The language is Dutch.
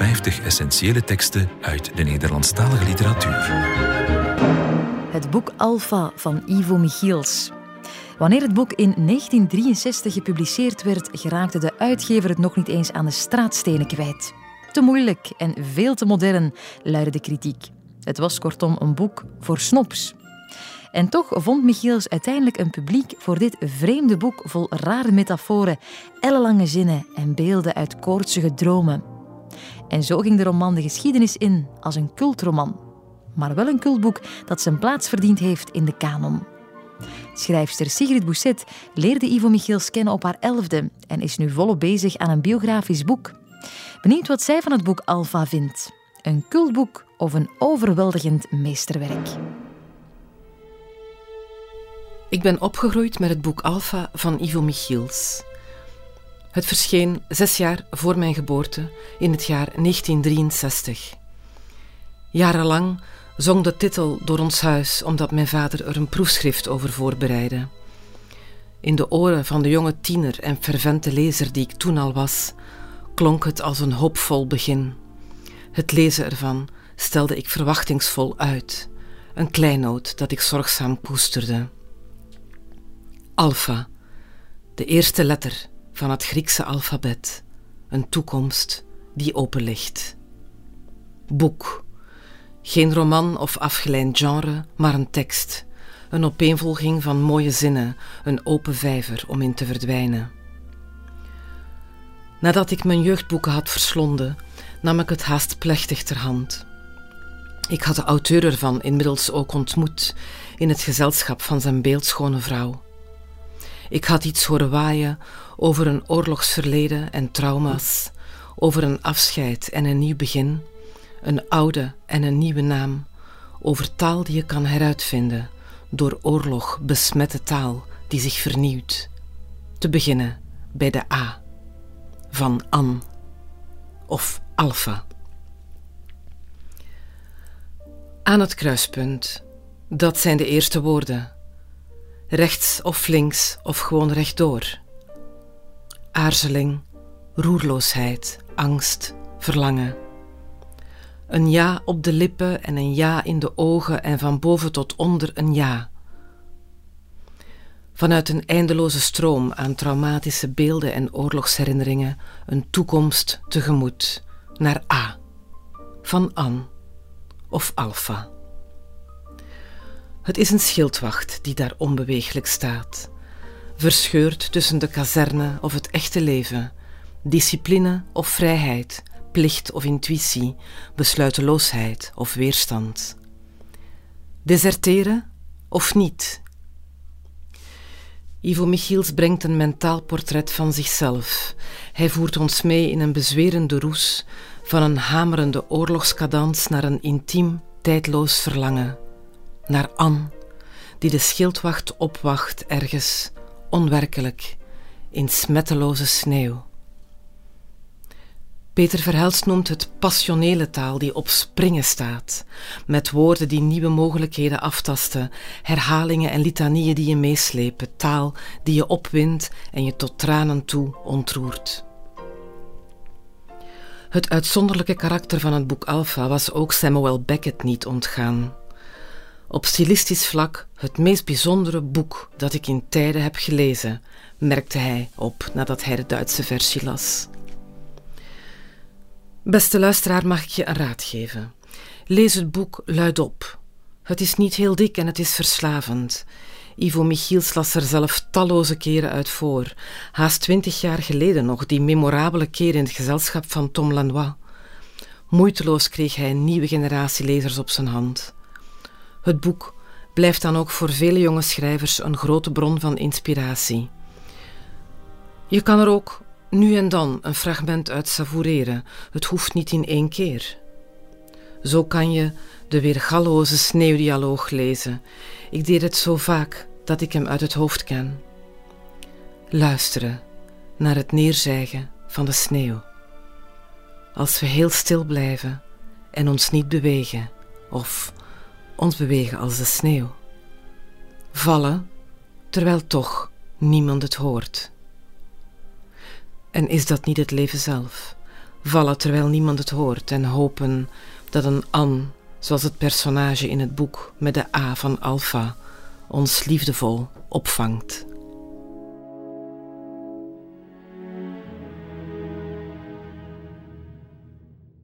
50 essentiële teksten uit de Nederlandstalige literatuur. Het boek Alpha van Ivo Michiels. Wanneer het boek in 1963 gepubliceerd werd, geraakte de uitgever het nog niet eens aan de straatstenen kwijt. Te moeilijk en veel te modern, luidde de kritiek. Het was kortom een boek voor snobs. En toch vond Michiels uiteindelijk een publiek voor dit vreemde boek vol rare metaforen, ellenlange zinnen en beelden uit koortsige dromen. En zo ging de roman de geschiedenis in als een cultroman. Maar wel een cultboek dat zijn plaats verdiend heeft in de kanon. Schrijfster Sigrid Bousset leerde Ivo Michiels kennen op haar elfde en is nu volop bezig aan een biografisch boek. Benieuwd wat zij van het boek Alpha vindt. Een cultboek of een overweldigend meesterwerk. Ik ben opgegroeid met het boek Alpha van Ivo Michiels. Het verscheen zes jaar voor mijn geboorte in het jaar 1963. Jarenlang zong de titel door ons huis omdat mijn vader er een proefschrift over voorbereidde. In de oren van de jonge tiener en fervente lezer die ik toen al was, klonk het als een hoopvol begin. Het lezen ervan stelde ik verwachtingsvol uit, een kleinoot dat ik zorgzaam koesterde. Alpha, de eerste letter van het Griekse alfabet, een toekomst die open ligt. Boek, geen roman of afgeleid genre, maar een tekst, een opeenvolging van mooie zinnen, een open vijver om in te verdwijnen. Nadat ik mijn jeugdboeken had verslonden, nam ik het haast plechtig ter hand. Ik had de auteur ervan inmiddels ook ontmoet in het gezelschap van zijn beeldschone vrouw. Ik had iets horen waaien over een oorlogsverleden en trauma's, over een afscheid en een nieuw begin, een oude en een nieuwe naam, over taal die je kan heruitvinden, door oorlog besmette taal die zich vernieuwt. Te beginnen bij de A van An of Alpha. Aan het kruispunt, dat zijn de eerste woorden. Rechts of links of gewoon rechtdoor. Aarzeling, roerloosheid, angst, verlangen. Een ja op de lippen en een ja in de ogen en van boven tot onder een ja. Vanuit een eindeloze stroom aan traumatische beelden en oorlogsherinneringen een toekomst tegemoet naar A, van An of Alpha. Het is een schildwacht die daar onbeweeglijk staat, verscheurd tussen de kazerne of het echte leven, discipline of vrijheid, plicht of intuïtie, besluiteloosheid of weerstand. Deserteren of niet? Ivo Michiels brengt een mentaal portret van zichzelf. Hij voert ons mee in een bezwerende roes van een hamerende oorlogskadans naar een intiem, tijdloos verlangen. Naar Anne, die de schildwacht opwacht ergens, onwerkelijk, in smetteloze sneeuw. Peter Verhelst noemt het passionele taal die op springen staat, met woorden die nieuwe mogelijkheden aftasten, herhalingen en litanieën die je meeslepen, taal die je opwindt en je tot tranen toe ontroert. Het uitzonderlijke karakter van het boek Alpha was ook Samuel Beckett niet ontgaan. Op stilistisch vlak het meest bijzondere boek dat ik in tijden heb gelezen, merkte hij op nadat hij de Duitse versie las. Beste luisteraar, mag ik je een raad geven? Lees het boek luidop. Het is niet heel dik en het is verslavend. Ivo Michiels las er zelf talloze keren uit voor. Haast twintig jaar geleden nog, die memorabele keer in het gezelschap van Tom Lanois. Moeiteloos kreeg hij een nieuwe generatie lezers op zijn hand. Het boek blijft dan ook voor vele jonge schrijvers een grote bron van inspiratie. Je kan er ook nu en dan een fragment uit savoureren. Het hoeft niet in één keer. Zo kan je de weergalloze sneeuwdialoog lezen. Ik deed het zo vaak dat ik hem uit het hoofd ken. Luisteren naar het neerzijgen van de sneeuw. Als we heel stil blijven en ons niet bewegen, of ons bewegen als de sneeuw. Vallen terwijl toch niemand het hoort. En is dat niet het leven zelf? vallen terwijl niemand het hoort en hopen dat een Anne, zoals het personage in het boek met de A van Alpha, ons liefdevol opvangt.